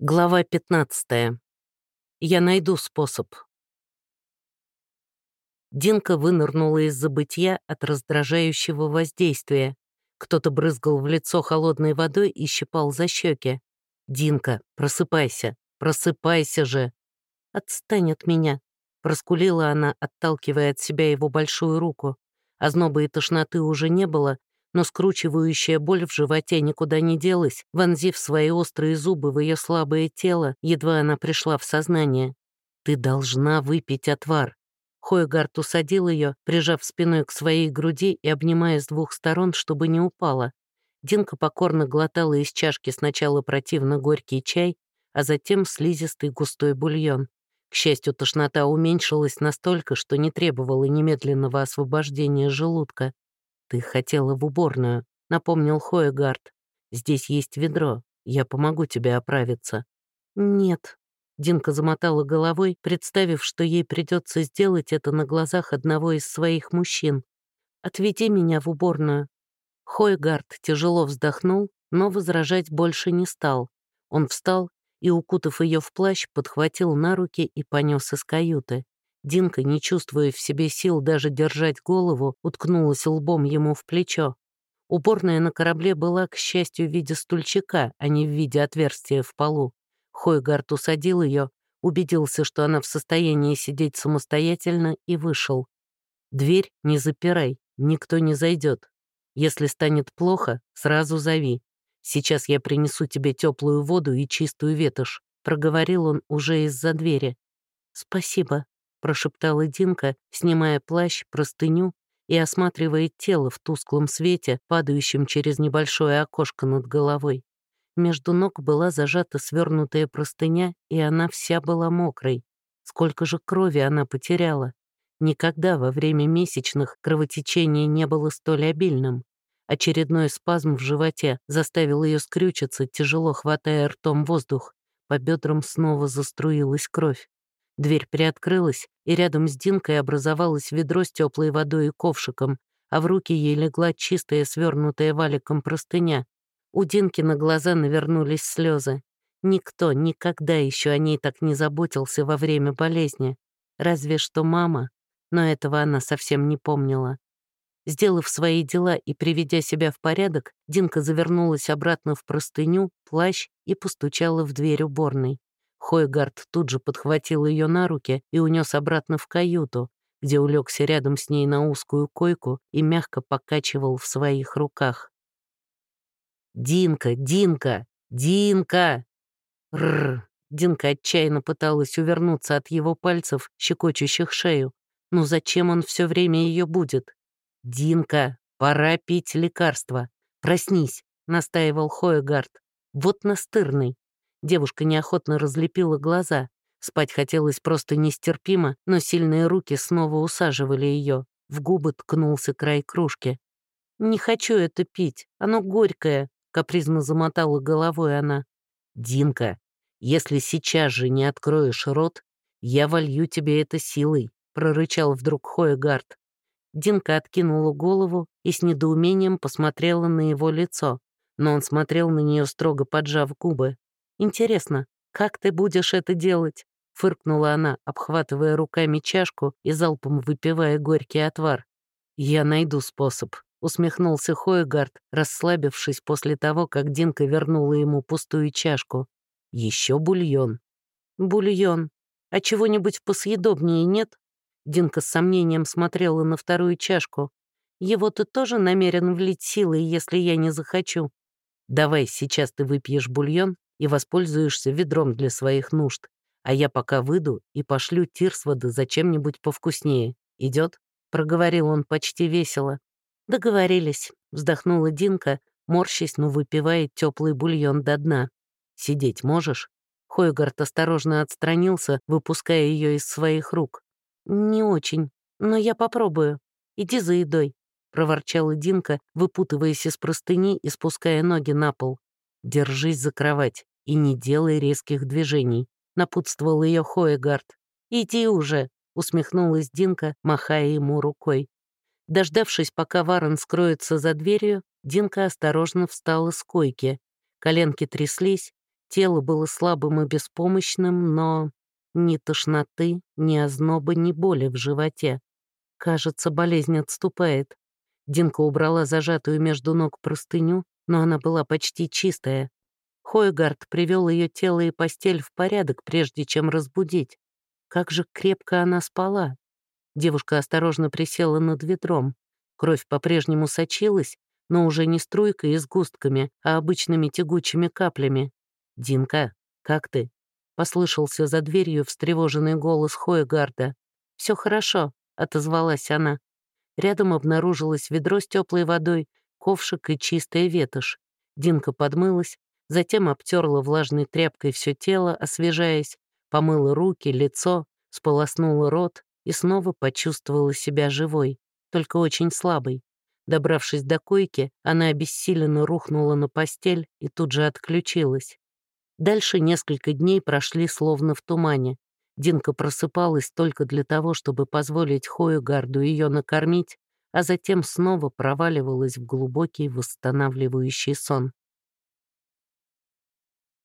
Глава 15. Я найду способ. Динка вынырнула из забытья от раздражающего воздействия. Кто-то брызгал в лицо холодной водой и щипал за щеки. «Динка, просыпайся, просыпайся же!» «Отстань от меня!» — проскулила она, отталкивая от себя его большую руку. Озноба и тошноты уже не было, но скручивающая боль в животе никуда не делась, вонзив свои острые зубы в ее слабое тело, едва она пришла в сознание. «Ты должна выпить отвар». Хойгард усадил ее, прижав спиной к своей груди и обнимая с двух сторон, чтобы не упала. Динка покорно глотала из чашки сначала противно горький чай, а затем слизистый густой бульон. К счастью, тошнота уменьшилась настолько, что не требовала немедленного освобождения желудка. «Ты хотела в уборную», — напомнил Хоегард. «Здесь есть ведро. Я помогу тебе оправиться». «Нет». Динка замотала головой, представив, что ей придется сделать это на глазах одного из своих мужчин. «Отведи меня в уборную». Хойгард тяжело вздохнул, но возражать больше не стал. Он встал и, укутав ее в плащ, подхватил на руки и понес из каюты. Динка, не чувствуя в себе сил даже держать голову, уткнулась лбом ему в плечо. Уборная на корабле была, к счастью, в виде стульчика, а не в виде отверстия в полу. Хойгард усадил ее, убедился, что она в состоянии сидеть самостоятельно, и вышел. «Дверь не запирай, никто не зайдет. Если станет плохо, сразу зови. Сейчас я принесу тебе теплую воду и чистую ветошь», — проговорил он уже из-за двери. «Спасибо», прошептала Динка, снимая плащ, простыню и осматривая тело в тусклом свете, падающем через небольшое окошко над головой. Между ног была зажата свернутая простыня, и она вся была мокрой. Сколько же крови она потеряла. Никогда во время месячных кровотечение не было столь обильным. Очередной спазм в животе заставил ее скрючиться, тяжело хватая ртом воздух. По бедрам снова заструилась кровь. Дверь приоткрылась, и рядом с Динкой образовалось ведро с теплой водой и ковшиком, а в руки ей легла чистая, свернутая валиком простыня. У Динки на глаза навернулись слезы. Никто никогда еще о ней так не заботился во время болезни. Разве что мама, но этого она совсем не помнила. Сделав свои дела и приведя себя в порядок, Динка завернулась обратно в простыню, плащ и постучала в дверь уборной. Хойгард тут же подхватил ее на руки и унес обратно в каюту, где улегся рядом с ней на узкую койку и мягко покачивал в своих руках. «Динка, Динка, Динка!» Рррр! Динка отчаянно пыталась увернуться от его пальцев, щекочущих шею. «Ну зачем он все время ее будет?» «Динка, пора пить лекарство. Проснись!» — настаивал Хоегард. «Вот настырный. Девушка неохотно разлепила глаза. Спать хотелось просто нестерпимо, но сильные руки снова усаживали ее. В губы ткнулся край кружки. «Не хочу это пить, оно горькое», — капризно замотала головой она. «Динка, если сейчас же не откроешь рот, я волью тебе это силой», — прорычал вдруг Хоегард. Динка откинула голову и с недоумением посмотрела на его лицо, но он смотрел на нее строго поджав губы. «Интересно, как ты будешь это делать?» — фыркнула она, обхватывая руками чашку и залпом выпивая горький отвар. «Я найду способ», — усмехнулся Хойгард, расслабившись после того, как Динка вернула ему пустую чашку. Еще бульон». «Бульон. А чего-нибудь посъедобнее нет?» Динка с сомнением смотрела на вторую чашку. «Его ты тоже намерен влить силой, если я не захочу?» «Давай сейчас ты выпьешь бульон, и воспользуешься ведром для своих нужд, а я пока выйду и пошлю Тирсвода за чем-нибудь повкуснее. Идет? проговорил он почти весело. «Договорились», — вздохнула Динка, морщись, но выпивая теплый бульон до дна. «Сидеть можешь?» Хойгард осторожно отстранился, выпуская ее из своих рук. «Не очень, но я попробую. Иди за едой», — проворчала Динка, выпутываясь из простыни и спуская ноги на пол. «Держись за кровать и не делай резких движений», — напутствовал ее Хоегард. «Иди уже», — усмехнулась Динка, махая ему рукой. Дождавшись, пока Варон скроется за дверью, Динка осторожно встала с койки. Коленки тряслись, Тело было слабым и беспомощным, но ни тошноты, ни озноба, ни боли в животе. Кажется, болезнь отступает. Динка убрала зажатую между ног простыню, но она была почти чистая. Хойгард привел ее тело и постель в порядок, прежде чем разбудить. Как же крепко она спала. Девушка осторожно присела над ведром. Кровь по-прежнему сочилась, но уже не струйкой и сгустками, а обычными тягучими каплями. «Динка, как ты?» — послышался за дверью встревоженный голос Хойгарда. Все хорошо», — отозвалась она. Рядом обнаружилось ведро с теплой водой, ковшик и чистая ветошь. Динка подмылась, затем обтерла влажной тряпкой все тело, освежаясь, помыла руки, лицо, сполоснула рот и снова почувствовала себя живой, только очень слабой. Добравшись до койки, она обессиленно рухнула на постель и тут же отключилась. Дальше несколько дней прошли словно в тумане. Динка просыпалась только для того, чтобы позволить Хоюгарду ее накормить, а затем снова проваливалась в глубокий восстанавливающий сон.